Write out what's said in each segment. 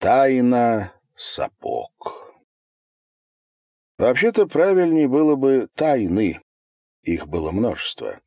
Тайна сапог. Вообще-то правильнее было бы тайны. Их было множество.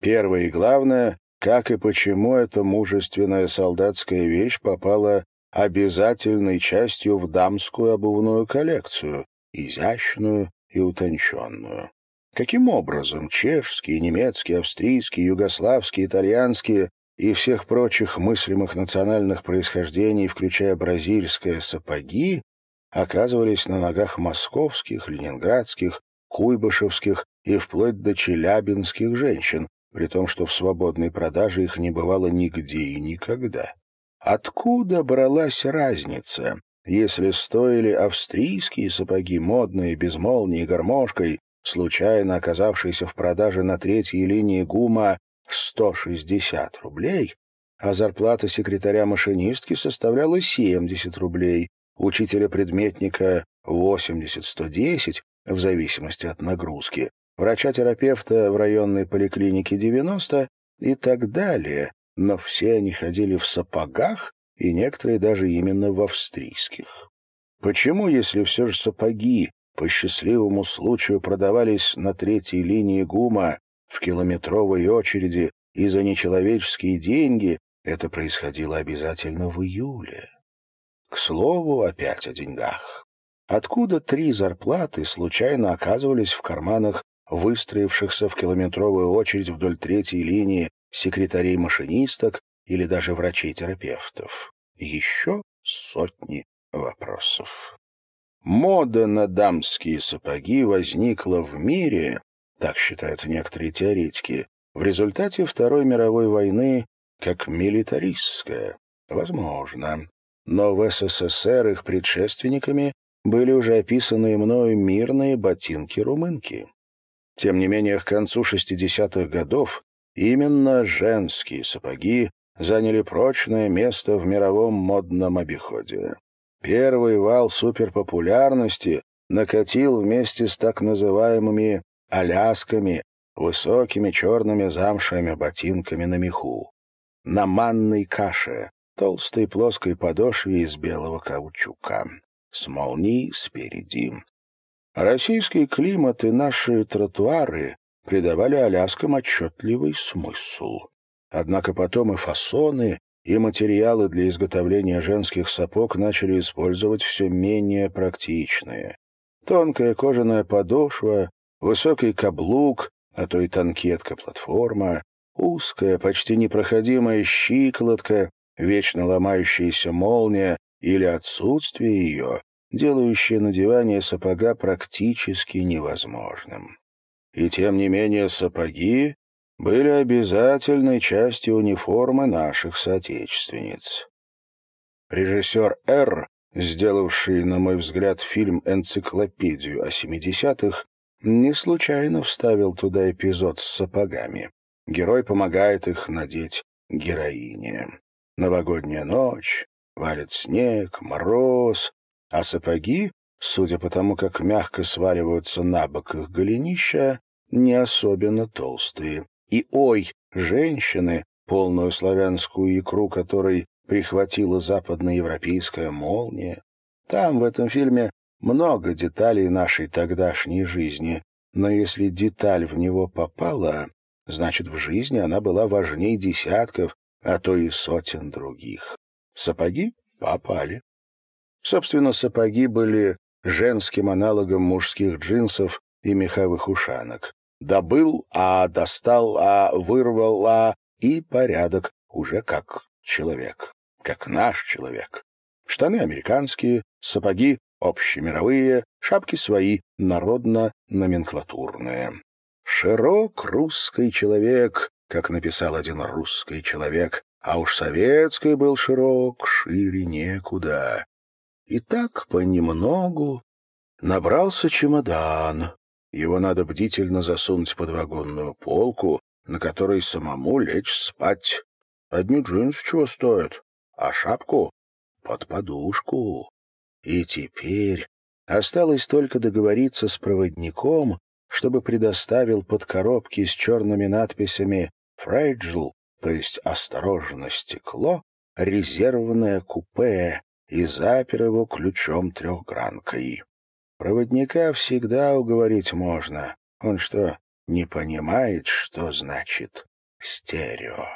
Первое и главное, как и почему эта мужественная солдатская вещь попала обязательной частью в дамскую обувную коллекцию, изящную и утонченную. Каким образом чешские, немецкие, австрийские, югославские, итальянские и всех прочих мыслимых национальных происхождений, включая бразильское, сапоги, оказывались на ногах московских, ленинградских, куйбышевских и вплоть до челябинских женщин, при том, что в свободной продаже их не бывало нигде и никогда. Откуда бралась разница, если стоили австрийские сапоги, модные, без молнии, гармошкой, случайно оказавшиеся в продаже на третьей линии ГУМа 160 рублей, а зарплата секретаря-машинистки составляла 70 рублей, учителя-предметника 80-110, в зависимости от нагрузки, врача-терапевта в районной поликлинике 90 и так далее, но все они ходили в сапогах, и некоторые даже именно в австрийских. Почему, если все же сапоги по счастливому случаю продавались на третьей линии ГУМа в километровой очереди и за нечеловеческие деньги, это происходило обязательно в июле. К слову, опять о деньгах. Откуда три зарплаты случайно оказывались в карманах выстроившихся в километровую очередь вдоль третьей линии секретарей-машинисток или даже врачей-терапевтов? Еще сотни вопросов. Мода на дамские сапоги возникла в мире, так считают некоторые теоретики, в результате Второй мировой войны как милитаристская. Возможно. Но в СССР их предшественниками были уже описанные мною мирные ботинки-румынки. Тем не менее, к концу 60-х годов именно женские сапоги заняли прочное место в мировом модном обиходе. Первый вал суперпопулярности накатил вместе с так называемыми «алясками», высокими черными замшевыми ботинками на меху, на манной каше, толстой плоской подошве из белого каучука, с молнией спереди. Российский климат и наши тротуары придавали Аляскам отчетливый смысл. Однако потом и фасоны, и материалы для изготовления женских сапог начали использовать все менее практичные. Тонкая кожаная подошва, высокий каблук, а то и танкетка-платформа, узкая, почти непроходимая щиколотка, вечно ломающаяся молния или отсутствие ее, делающее надевание сапога практически невозможным. И тем не менее сапоги были обязательной частью униформы наших соотечественниц. Режиссер Р., сделавший, на мой взгляд, фильм «Энциклопедию» о 70-х, не случайно вставил туда эпизод с сапогами. Герой помогает их надеть героине. Новогодняя ночь, валит снег, мороз, а сапоги, судя по тому, как мягко сваливаются на бок их голенища, не особенно толстые. И ой, женщины, полную славянскую икру которой прихватила западноевропейская молния. Там, в этом фильме, много деталей нашей тогдашней жизни, но если деталь в него попала, значит, в жизни она была важнее десятков, а то и сотен других. Сапоги попали. Собственно, сапоги были женским аналогом мужских джинсов и меховых ушанок. Добыл, а достал, а вырвал, а и порядок, уже как человек, как наш человек. Штаны американские, сапоги общемировые, шапки свои, народно-номенклатурные. Широк русский человек, как написал один русский человек, а уж советский был широк, шире некуда. И так понемногу набрался чемодан, его надо бдительно засунуть под вагонную полку, на которой самому лечь спать. Одни джинсы чего стоят, а шапку — под подушку. И теперь осталось только договориться с проводником, чтобы предоставил под коробки с черными надписями «Fragile», то есть «Осторожно, стекло», резервное купе и запер его ключом трехгранкой. Проводника всегда уговорить можно. Он что, не понимает, что значит стерео?